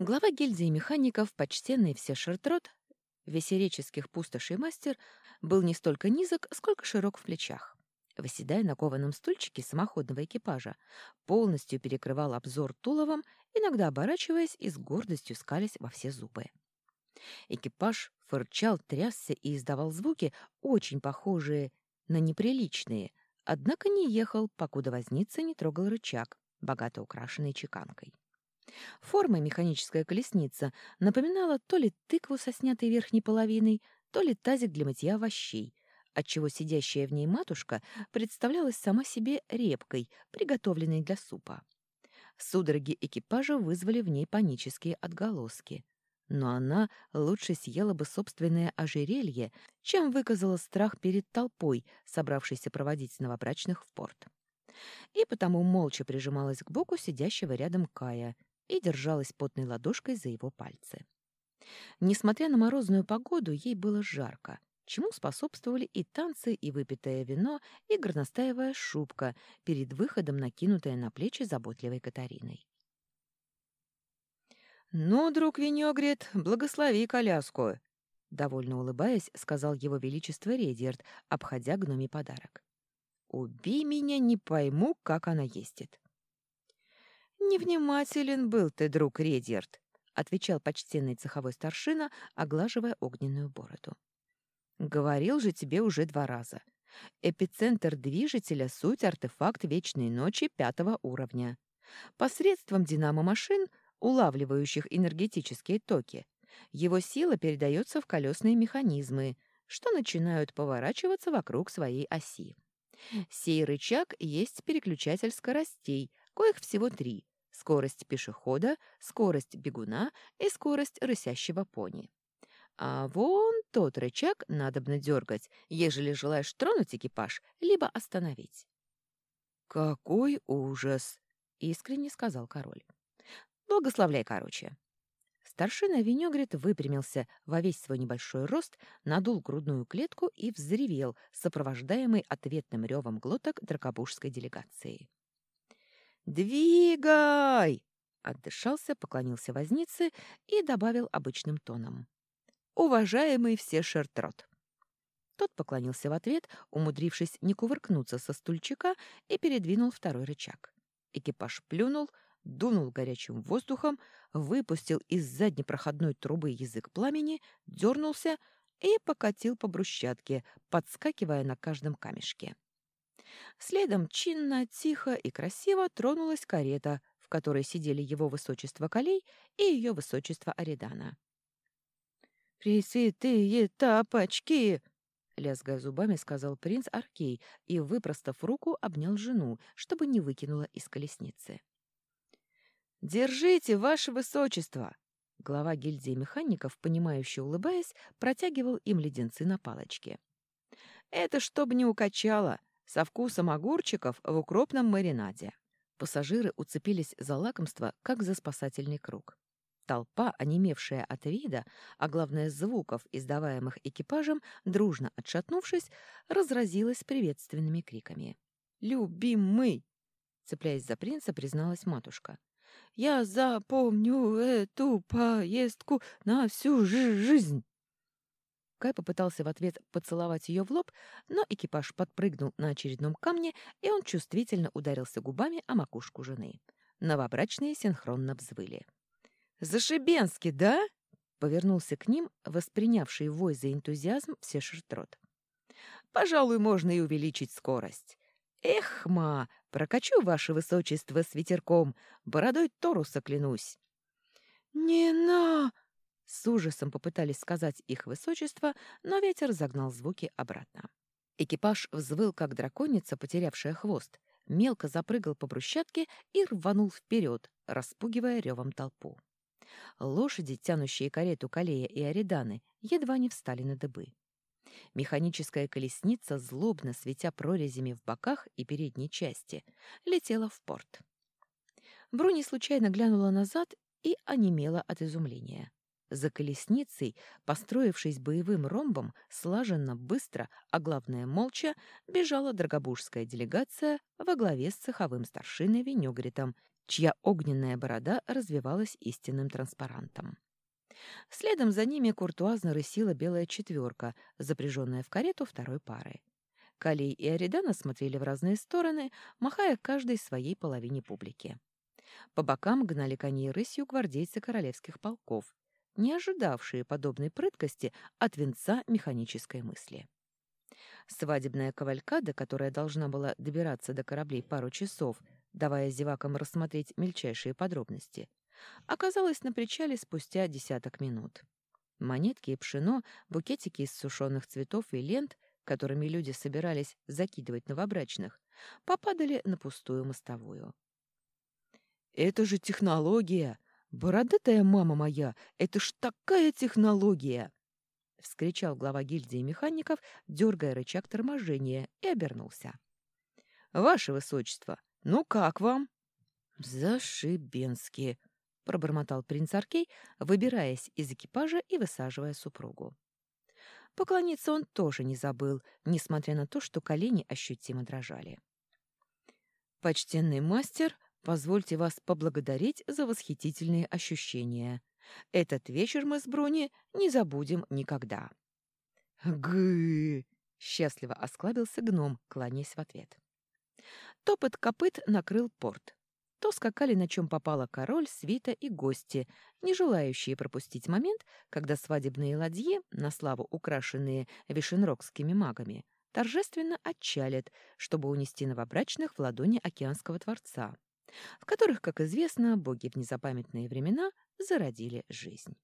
Глава гильдии механиков, почтенный все шертрот, весереческих пустошей мастер, был не столько низок, сколько широк в плечах. Выседая на кованом стульчике самоходного экипажа, полностью перекрывал обзор туловом, иногда оборачиваясь и с гордостью скались во все зубы. Экипаж фырчал, трясся и издавал звуки, очень похожие на неприличные, однако не ехал, покуда возница не трогал рычаг, богато украшенный чеканкой. Формой механическая колесница напоминала то ли тыкву со снятой верхней половиной, то ли тазик для мытья овощей, отчего сидящая в ней матушка представлялась сама себе репкой, приготовленной для супа. Судороги экипажа вызвали в ней панические отголоски. Но она лучше съела бы собственное ожерелье, чем выказала страх перед толпой, собравшейся проводить новобрачных в порт. И потому молча прижималась к боку сидящего рядом Кая и держалась потной ладошкой за его пальцы. Несмотря на морозную погоду, ей было жарко, чему способствовали и танцы, и выпитое вино, и горностаевая шубка, перед выходом накинутая на плечи заботливой Катариной. «Ну, друг Винегрет, благослови коляску!» Довольно улыбаясь, сказал его величество Редиард, обходя гноми подарок. «Убей меня, не пойму, как она ездит». «Невнимателен был ты, друг Редиард», — отвечал почтенный цеховой старшина, оглаживая огненную бороду. «Говорил же тебе уже два раза. Эпицентр движителя — суть артефакт Вечной Ночи пятого уровня. Посредством динамо-машин — улавливающих энергетические токи, его сила передается в колесные механизмы, что начинают поворачиваться вокруг своей оси. Сей рычаг есть переключатель скоростей, коих всего три — скорость пешехода, скорость бегуна и скорость рысящего пони. А вон тот рычаг надобно дергать, ежели желаешь тронуть экипаж, либо остановить. «Какой ужас!» — искренне сказал король. Благословляй короче. Старшина Венегрит выпрямился во весь свой небольшой рост, надул грудную клетку и взревел, сопровождаемый ответным ревом глоток дракобужской делегации. «Двигай!» — отдышался, поклонился вознице и добавил обычным тоном. «Уважаемый все шертрот!» Тот поклонился в ответ, умудрившись не кувыркнуться со стульчика, и передвинул второй рычаг. Экипаж плюнул — дунул горячим воздухом, выпустил из задней проходной трубы язык пламени, дернулся и покатил по брусчатке, подскакивая на каждом камешке. Следом чинно, тихо и красиво тронулась карета, в которой сидели его высочество Колей и ее высочество Аридана. «Пресвятые тапочки!» — лязгая зубами, сказал принц Аркей и, выпростав руку, обнял жену, чтобы не выкинула из колесницы. «Держите, ваше высочество!» Глава гильдии механиков, понимающе улыбаясь, протягивал им леденцы на палочке. «Это чтоб не укачало, со вкусом огурчиков в укропном маринаде». Пассажиры уцепились за лакомство, как за спасательный круг. Толпа, онемевшая от вида, а главное звуков, издаваемых экипажем, дружно отшатнувшись, разразилась приветственными криками. «Любимый!» Цепляясь за принца, призналась матушка. Я запомню эту поездку на всю жизнь. Кай попытался в ответ поцеловать ее в лоб, но экипаж подпрыгнул на очередном камне, и он чувствительно ударился губами о макушку жены. Новобрачные синхронно взвыли. «Зашибенски, да?» — повернулся к ним, воспринявший вой за энтузиазм все шертрот. «Пожалуй, можно и увеличить скорость. Эх, ма, прокачу ваше высочество с ветерком, бородой Торуса клянусь. Не на! С ужасом попытались сказать их высочество, но ветер загнал звуки обратно. Экипаж взвыл, как драконица, потерявшая хвост, мелко запрыгал по брусчатке и рванул вперед, распугивая ревом толпу. Лошади, тянущие карету Калея и Ариданы, едва не встали на дыбы. Механическая колесница, злобно светя прорезями в боках и передней части, летела в порт. Бруни случайно глянула назад и онемела от изумления. За колесницей, построившись боевым ромбом, слаженно, быстро, а главное молча, бежала драгобужская делегация во главе с цеховым старшиной Венегритом чья огненная борода развивалась истинным транспарантом. Следом за ними куртуазно рысила белая четверка, запряженная в карету второй пары. Калей и Аридана смотрели в разные стороны, махая каждой своей половине публики. По бокам гнали коней рысью гвардейцы королевских полков, не ожидавшие подобной прыткости от венца механической мысли. Свадебная кавалькада, которая должна была добираться до кораблей пару часов, давая зевакам рассмотреть мельчайшие подробности, оказалась на причале спустя десяток минут. Монетки и пшено, букетики из сушеных цветов и лент, которыми люди собирались закидывать новобрачных, попадали на пустую мостовую. «Это же технология! Бородатая мама моя! Это ж такая технология!» — вскричал глава гильдии механиков, дергая рычаг торможения, и обернулся. «Ваше высочество, ну как вам?» «Зашибенски!» — пробормотал принц Аркей, выбираясь из экипажа и высаживая супругу. Поклониться он тоже не забыл, несмотря на то, что колени ощутимо дрожали. «Почтенный мастер, позвольте вас поблагодарить за восхитительные ощущения. Этот вечер мы с Бруни не забудем никогда». «Гы!» — счастливо осклабился гном, кланяясь в ответ. Топот копыт накрыл порт. То скакали на чем попало король, свита и гости, не желающие пропустить момент, когда свадебные ладьи, на славу украшенные вишенрогскими магами, торжественно отчалят, чтобы унести новобрачных в ладони океанского творца, в которых, как известно, боги в незапамятные времена зародили жизнь.